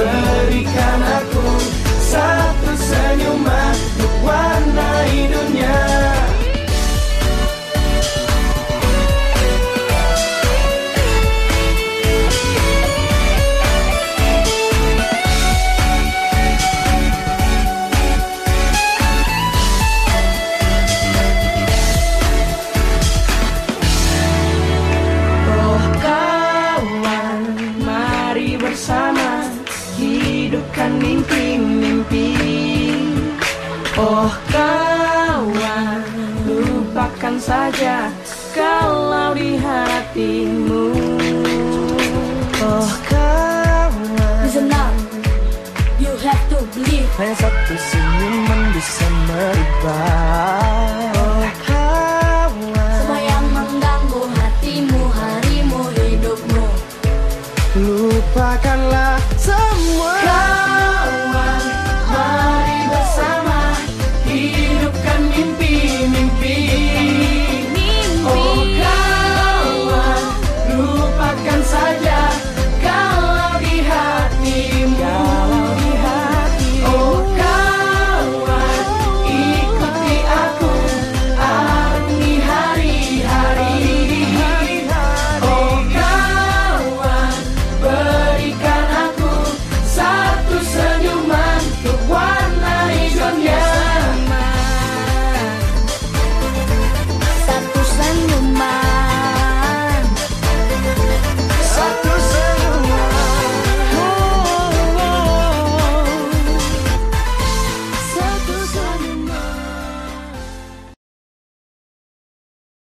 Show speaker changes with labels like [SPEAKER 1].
[SPEAKER 1] berikan aku satu senyuman kuat. Oh kawan, lupakan saja kalau di hatimu.
[SPEAKER 2] Oh kawan
[SPEAKER 3] Listen up, you have to believe.
[SPEAKER 2] Hanya satu senyuman bisa merubah.